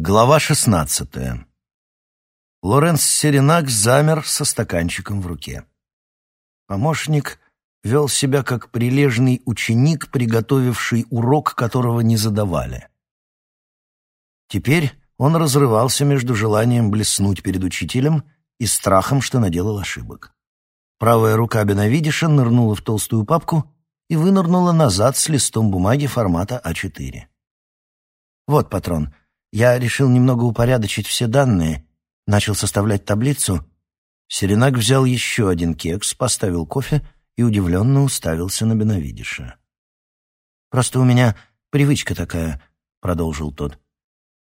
Глава шестнадцатая. Лоренс Серенак замер со стаканчиком в руке. Помощник вел себя как прилежный ученик, приготовивший урок, которого не задавали. Теперь он разрывался между желанием блеснуть перед учителем и страхом, что наделал ошибок. Правая рука Беновидиша нырнула в толстую папку и вынырнула назад с листом бумаги формата А4. «Вот, патрон», я решил немного упорядочить все данные, начал составлять таблицу. Серенак взял еще один кекс, поставил кофе и удивленно уставился на Беновидиша. «Просто у меня привычка такая», — продолжил тот.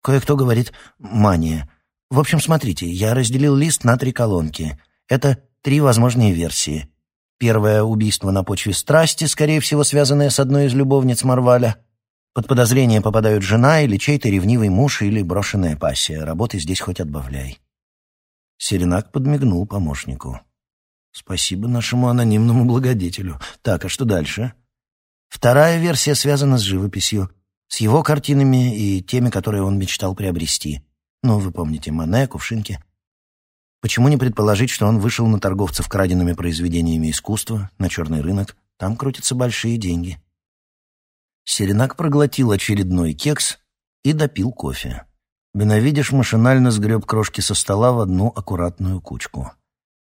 «Кое-кто говорит «мания». В общем, смотрите, я разделил лист на три колонки. Это три возможные версии. Первое — убийство на почве страсти, скорее всего, связанное с одной из любовниц Марваля. Под подозрение попадают жена или чей-то ревнивый муж или брошенная пассия. Работы здесь хоть отбавляй. Серенак подмигнул помощнику. Спасибо нашему анонимному благодетелю. Так, а что дальше? Вторая версия связана с живописью, с его картинами и теми, которые он мечтал приобрести. Ну, вы помните, Мане, кувшинки. Почему не предположить, что он вышел на торговцев краденными произведениями искусства, на черный рынок? Там крутятся большие деньги. Серенак проглотил очередной кекс и допил кофе. Беновидиш машинально сгреб крошки со стола в одну аккуратную кучку.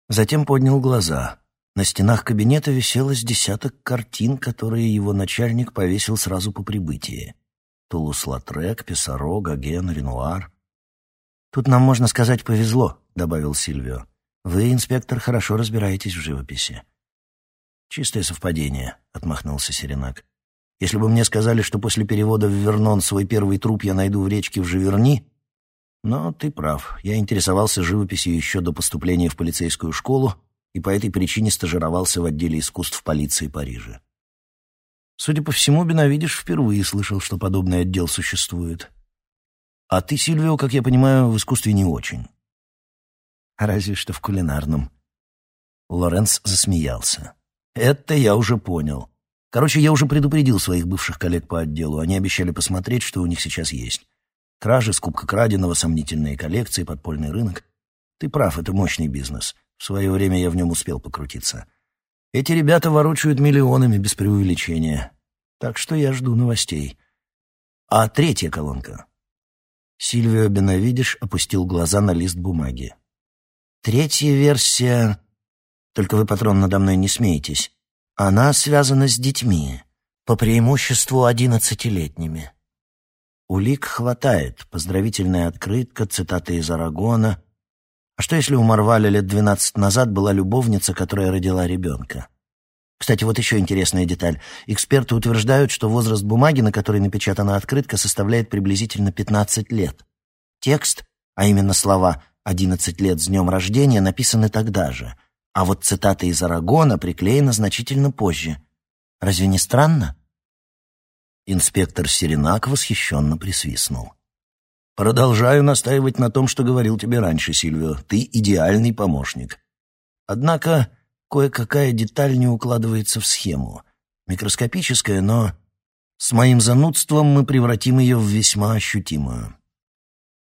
Затем поднял глаза. На стенах кабинета висело с десяток картин, которые его начальник повесил сразу по прибытии. Тулус-Латрек, Писаро, Гоген, Ренуар. «Тут нам, можно сказать, повезло», — добавил Сильвио. «Вы, инспектор, хорошо разбираетесь в живописи». «Чистое совпадение», — отмахнулся Серенак. Если бы мне сказали, что после перевода в Вернон свой первый труп я найду в речке в Живерни... Но ты прав, я интересовался живописью еще до поступления в полицейскую школу и по этой причине стажировался в отделе искусств полиции Парижа. Судя по всему, Беновидиш впервые слышал, что подобный отдел существует. А ты, Сильвио, как я понимаю, в искусстве не очень. Разве что в кулинарном. Лоренс засмеялся. Это я уже понял. Короче, я уже предупредил своих бывших коллег по отделу. Они обещали посмотреть, что у них сейчас есть. Кражи, скупка краденого, сомнительные коллекции, подпольный рынок. Ты прав, это мощный бизнес. В свое время я в нем успел покрутиться. Эти ребята ворочают миллионами без преувеличения. Так что я жду новостей. А третья колонка? Сильвио Беновидиш опустил глаза на лист бумаги. Третья версия... Только вы, патрон, надо мной не смеетесь. Она связана с детьми, по преимуществу одиннадцатилетними. Улик хватает, поздравительная открытка, цитаты из Арагона. А что если у Марваля лет двенадцать назад была любовница, которая родила ребенка? Кстати, вот еще интересная деталь. Эксперты утверждают, что возраст бумаги, на которой напечатана открытка, составляет приблизительно 15 лет. Текст, а именно слова «11 лет с днем рождения» написаны тогда же, а вот цитата из Арагона приклеена значительно позже. Разве не странно? Инспектор Серенак восхищенно присвистнул. «Продолжаю настаивать на том, что говорил тебе раньше, Сильвио. Ты идеальный помощник. Однако кое-какая деталь не укладывается в схему. Микроскопическая, но с моим занудством мы превратим ее в весьма ощутимую».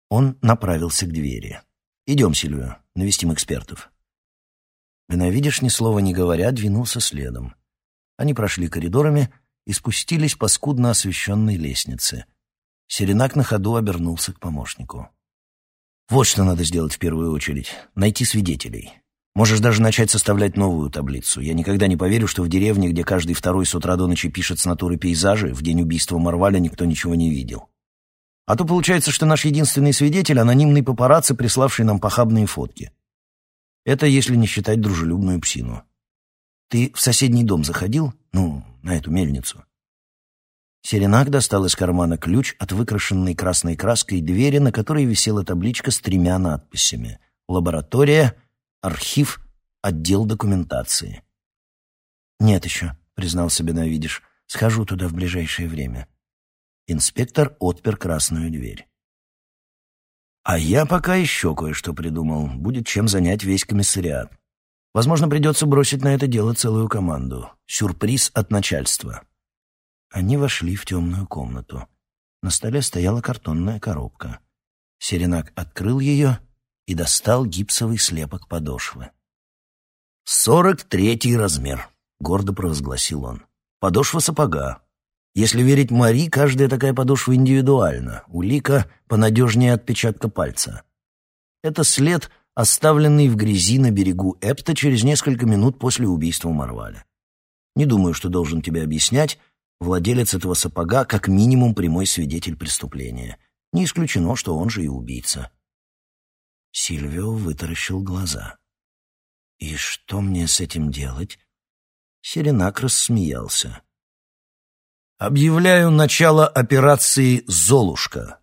Он направился к двери. «Идем, Сильвио, навестим экспертов». Беновидиш, ни слова не говоря, двинулся следом. Они прошли коридорами и спустились по скудно освещенной лестнице. Серенак на ходу обернулся к помощнику. «Вот что надо сделать в первую очередь — найти свидетелей. Можешь даже начать составлять новую таблицу. Я никогда не поверю, что в деревне, где каждый второй с утра до ночи пишет с натуры пейзажи, в день убийства Марваля никто ничего не видел. А то получается, что наш единственный свидетель — анонимный папарацци, приславший нам похабные фотки. Это если не считать дружелюбную псину. Ты в соседний дом заходил? Ну, на эту мельницу. Серенак достал из кармана ключ от выкрашенной красной краской двери, на которой висела табличка с тремя надписями. «Лаборатория», «Архив», «Отдел документации». «Нет еще», — признал себе Навидиш. «Схожу туда в ближайшее время». Инспектор отпер красную дверь. А я пока еще кое-что придумал. Будет чем занять весь комиссариат. Возможно, придется бросить на это дело целую команду. Сюрприз от начальства. Они вошли в темную комнату. На столе стояла картонная коробка. Серенак открыл ее и достал гипсовый слепок подошвы. «Сорок третий размер», — гордо провозгласил он. «Подошва сапога. Если верить Мари, каждая такая подошва индивидуальна. Улика понадежнее отпечатка пальца. Это след, оставленный в грязи на берегу Эпта через несколько минут после убийства Марваля. Не думаю, что должен тебе объяснять, владелец этого сапога как минимум прямой свидетель преступления. Не исключено, что он же и убийца. Сильвио вытаращил глаза. «И что мне с этим делать?» Серенак рассмеялся. «Объявляю начало операции «Золушка».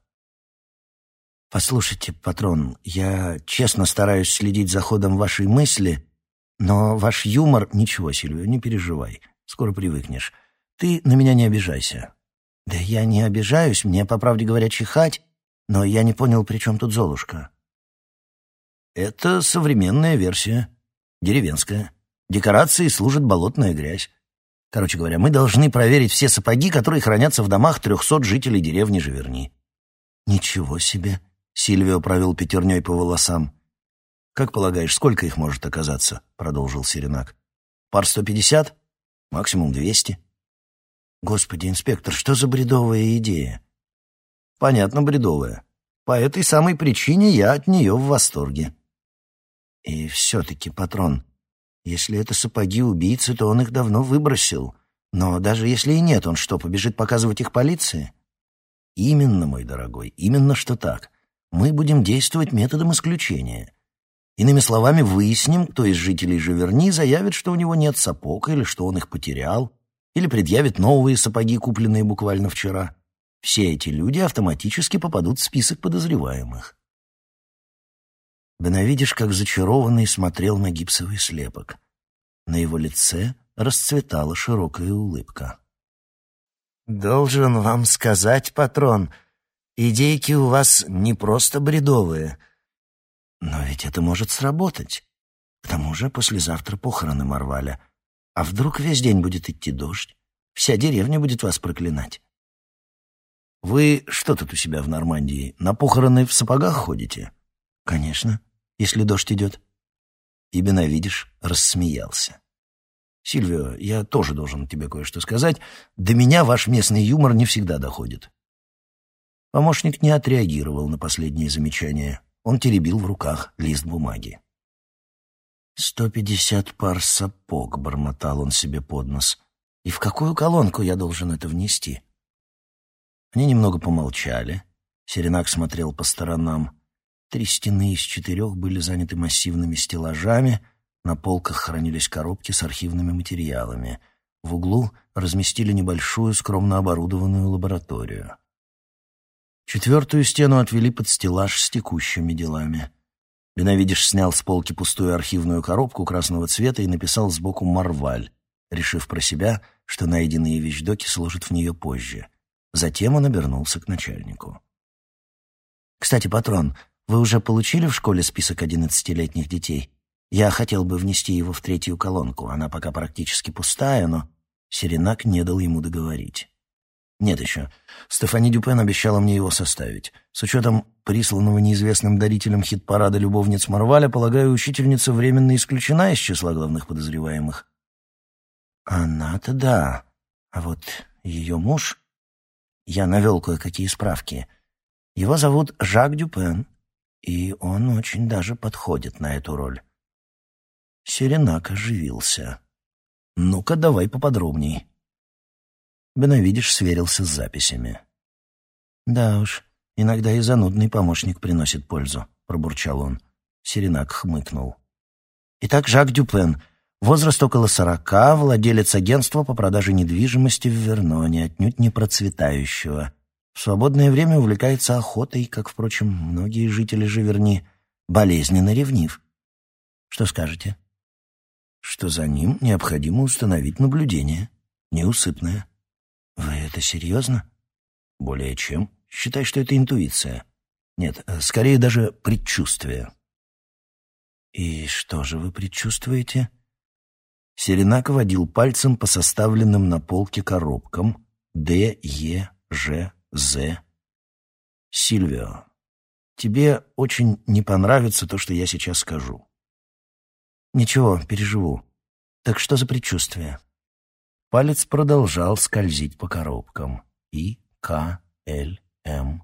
«Послушайте, патрон, я честно стараюсь следить за ходом вашей мысли, но ваш юмор... Ничего, Сильвио, не переживай, скоро привыкнешь. Ты на меня не обижайся». «Да я не обижаюсь, мне, по правде говоря, чихать, но я не понял, при чем тут Золушка». Это современная версия, деревенская. Декорацией служит болотная грязь. Короче говоря, мы должны проверить все сапоги, которые хранятся в домах трехсот жителей деревни Живерни. Ничего себе! Сильвио провел пятерней по волосам. «Как полагаешь, сколько их может оказаться?» — продолжил Серенак. «Пар сто пятьдесят? Максимум двести?» «Господи, инспектор, что за бредовая идея?» «Понятно, бредовая. По этой самой причине я от нее в восторге». И все-таки, патрон, если это сапоги убийцы, то он их давно выбросил. Но даже если и нет, он что, побежит показывать их полиции? Именно, мой дорогой, именно что так. Мы будем действовать методом исключения. Иными словами, выясним, кто из жителей Живерни заявит, что у него нет сапог, или что он их потерял, или предъявит новые сапоги, купленные буквально вчера. Все эти люди автоматически попадут в список подозреваемых. Беновидиш, как зачарованный, смотрел на гипсовый слепок. На его лице расцветала широкая улыбка. «Должен вам сказать, патрон, идейки у вас не просто бредовые. Но ведь это может сработать. К тому же послезавтра похороны Марваля. А вдруг весь день будет идти дождь? Вся деревня будет вас проклинать». «Вы что тут у себя в Нормандии? На похороны в сапогах ходите?» «Конечно если дождь идет?» И Беновидиш рассмеялся. «Сильвио, я тоже должен тебе кое-что сказать. До меня ваш местный юмор не всегда доходит». Помощник не отреагировал на последнее замечание. Он теребил в руках лист бумаги. «Сто пятьдесят пар сапог», — бормотал он себе под нос. «И в какую колонку я должен это внести?» Они немного помолчали. Серенак смотрел по сторонам. Три стены из четырех были заняты массивными стеллажами, на полках хранились коробки с архивными материалами. В углу разместили небольшую, скромно оборудованную лабораторию. Четвертую стену отвели под стеллаж с текущими делами. Беновидиш снял с полки пустую архивную коробку красного цвета и написал сбоку «Марваль», решив про себя, что найденные вещдоки сложат в нее позже. Затем он обернулся к начальнику. «Кстати, патрон, вы уже получили в школе список одиннадцатилетних детей? Я хотел бы внести его в третью колонку. Она пока практически пустая, но...» Серенак не дал ему договорить. «Нет еще. Стефани Дюпен обещала мне его составить. С учетом присланного неизвестным дарителем хит-парада любовниц Марваля, полагаю, учительница временно исключена из числа главных подозреваемых». «Она-то да. А вот ее муж...» Я навел кое-какие справки. Его зовут Жак Дюпен. И он очень даже подходит на эту роль. Серенак оживился. «Ну-ка, давай поподробней». Беновидиш сверился с записями. «Да уж, иногда и занудный помощник приносит пользу», — пробурчал он. Серенак хмыкнул. «Итак, Жак Дюпен, возраст около сорока, владелец агентства по продаже недвижимости в Верноне, отнюдь не процветающего. В свободное время увлекается охотой, как, впрочем, многие жители Живерни, болезненно ревнив. Что скажете? Что за ним необходимо установить наблюдение, неусыпное. Вы это серьезно? Более чем. Считай, что это интуиция. Нет, э, скорее даже предчувствие. И что же вы предчувствуете? Серенак водил пальцем по составленным на полке коробкам Д, Е, Ж, З. Сильвио, тебе очень не понравится то, что я сейчас скажу. Ничего, переживу. Так что за предчувствие? Палец продолжал скользить по коробкам. И, К, Л, М.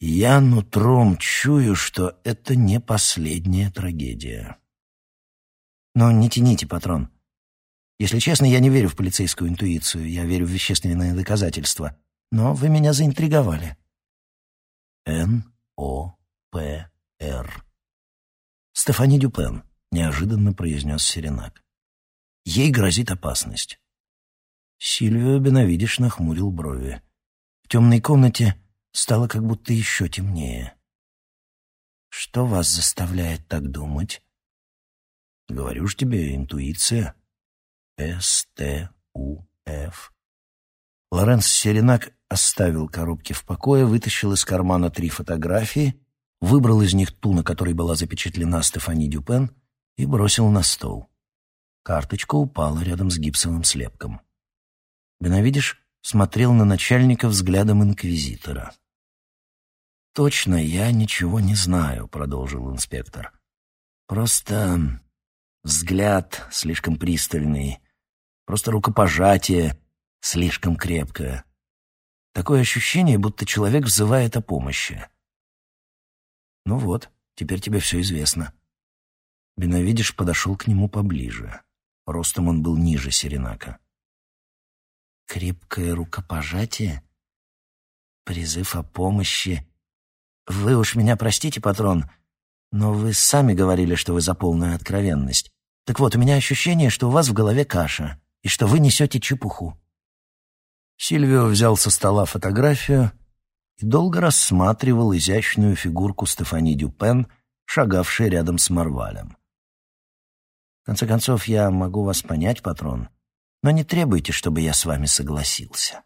Я нутром чую, что это не последняя трагедия. Но не тяните, патрон. Если честно, я не верю в полицейскую интуицию, я верю в вещественные доказательства. Но вы меня заинтриговали. Н, О, П, Р. Стефани Дюпен, неожиданно произнес Серенак. Ей грозит опасность. Сильвио Беновидиш нахмурил брови. В темной комнате стало как будто еще темнее. «Что вас заставляет так думать?» «Говорю ж тебе, интуиция. С-Т-У-Ф». Лоренс Серенак оставил коробки в покое, вытащил из кармана три фотографии, выбрал из них ту, на которой была запечатлена Стефани Дюпен, и бросил на стол. Карточка упала рядом с гипсовым слепком. Беновидиш смотрел на начальника взглядом инквизитора. «Точно я ничего не знаю», — продолжил инспектор. «Просто взгляд слишком пристальный, просто рукопожатие слишком крепкое. Такое ощущение, будто человек взывает о помощи». «Ну вот, теперь тебе все известно». Беновидиш подошел к нему поближе. Ростом он был ниже Серенака. Крепкое рукопожатие? Призыв о помощи? Вы уж меня простите, патрон, но вы сами говорили, что вы за полную откровенность. Так вот, у меня ощущение, что у вас в голове каша, и что вы несете чепуху. Сильвио взял со стола фотографию и долго рассматривал изящную фигурку Стефани Дюпен, шагавшей рядом с Марвалем. В конце концов, я могу вас понять, патрон. Но не требуйте, чтобы я с вами согласился.